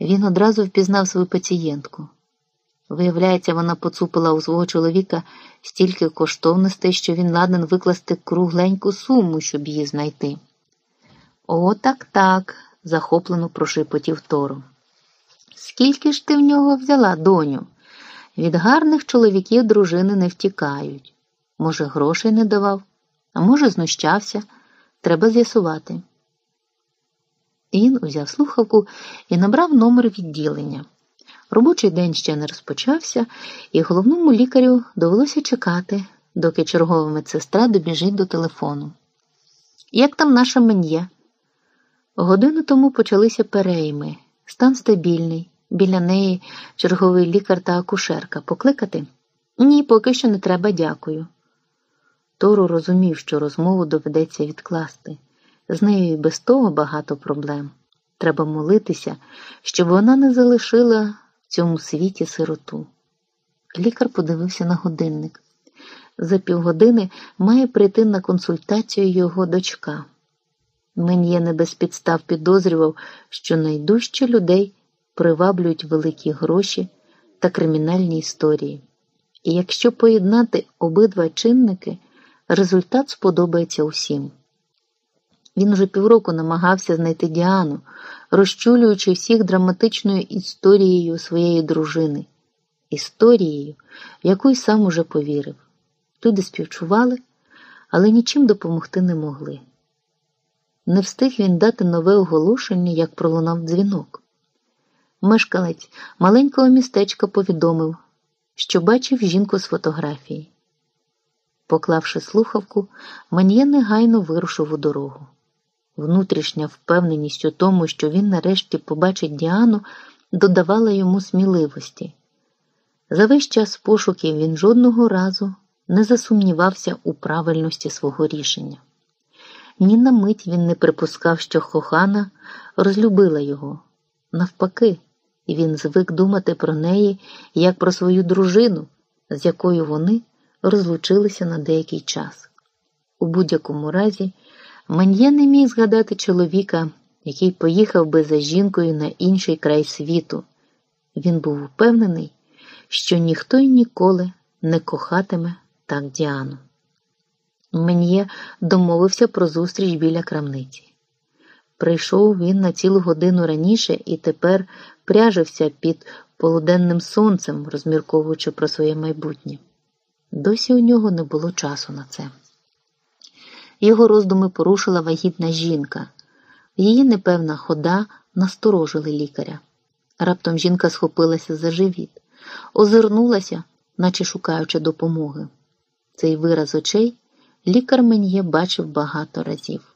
Він одразу впізнав свою пацієнтку. Виявляється, вона поцупила у свого чоловіка стільки коштовностей, що він ладен викласти кругленьку суму, щоб її знайти. О, так так, захоплено прошепотів Тору. Скільки ж ти в нього взяла, доню? Від гарних чоловіків дружини не втікають. Може, грошей не давав, а може, знущався. Треба з'ясувати. Він узяв слухавку і набрав номер відділення. Робочий день ще не розпочався, і головному лікарю довелося чекати, доки чергова медсестра добіжить до телефону. Як там наша мен'є? Годину тому почалися перейми. Стан стабільний. Біля неї черговий лікар та акушерка. Покликати? Ні, поки що не треба, дякую. Тору розумів, що розмову доведеться відкласти. З нею і без того багато проблем. Треба молитися, щоб вона не залишила в цьому світі сироту. Лікар подивився на годинник. За півгодини має прийти на консультацію його дочка. Мені не без підстав підозрював, що найдужче людей приваблюють великі гроші та кримінальні історії. І якщо поєднати обидва чинники, результат сподобається усім. Він уже півроку намагався знайти Діану, розчулюючи всіх драматичною історією своєї дружини, історією, яку й сам уже повірив. Люди співчували, але нічим допомогти не могли. Не встиг він дати нове оголошення, як пролунав дзвінок. Мешканець маленького містечка повідомив, що бачив жінку з фотографії. Поклавши слухавку, Ман'є негайно вирушив у дорогу. Внутрішня впевненість у тому, що він нарешті побачить Діану, додавала йому сміливості. За весь час пошуків він жодного разу не засумнівався у правильності свого рішення. Ні на мить він не припускав, що Хохана розлюбила його. Навпаки, він звик думати про неї як про свою дружину, з якою вони розлучилися на деякий час. У будь-якому разі, Ман'є не міг згадати чоловіка, який поїхав би за жінкою на інший край світу. Він був упевнений, що ніхто й ніколи не кохатиме так Діану. Мен'є домовився про зустріч біля крамниці. Прийшов він на цілу годину раніше і тепер пряжився під полуденним сонцем, розмірковуючи про своє майбутнє. Досі у нього не було часу на це. Його роздуми порушила вагітна жінка. Її непевна хода насторожили лікаря. Раптом жінка схопилася за живіт, озирнулася, наче шукаючи допомоги. Цей вираз очей лікар мені бачив багато разів.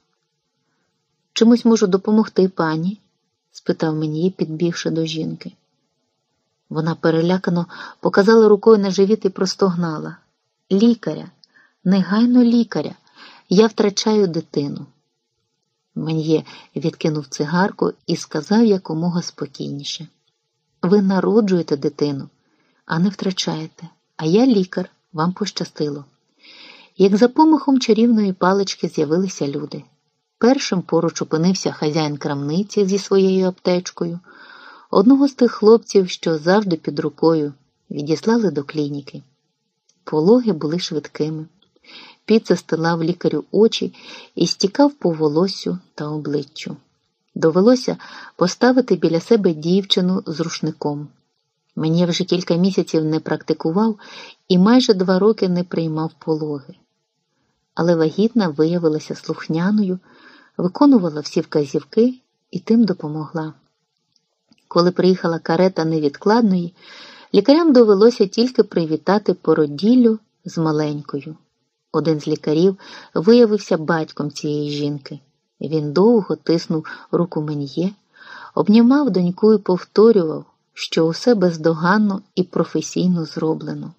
Чимось можу допомогти пані? спитав мені, підбігши до жінки. Вона перелякано показала рукою на живіт і простогнала. Лікаря, негайно лікаря, я втрачаю дитину. Мен'є відкинув цигарку і сказав якомога спокійніше. Ви народжуєте дитину, а не втрачаєте, а я лікар, вам пощастило. Як за помахом чарівної палички з'явилися люди. Першим поруч опинився хазяїн крамниці зі своєю аптечкою, одного з тих хлопців, що завжди під рукою, відіслали до клініки. Пологи були швидкими. Піт застилав лікарю очі і стікав по волосю та обличчю. Довелося поставити біля себе дівчину з рушником. Мені вже кілька місяців не практикував і майже два роки не приймав пологи. Але вагітна виявилася слухняною, виконувала всі вказівки і тим допомогла. Коли приїхала карета невідкладної, лікарям довелося тільки привітати породіллю з маленькою. Один з лікарів виявився батьком цієї жінки. Він довго тиснув руку Мен'є, обнімав доньку і повторював, що усе бездоганно і професійно зроблено.